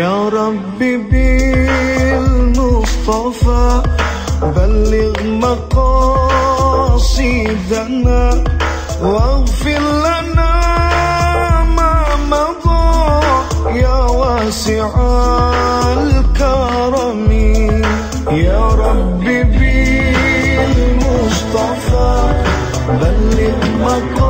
يا ربي بالمصطفى بلغ مقاصدنا واغفر لنا ما مضى. يا واسع الكرم يا ربي بالمصطفى بلغ مقاصدنا.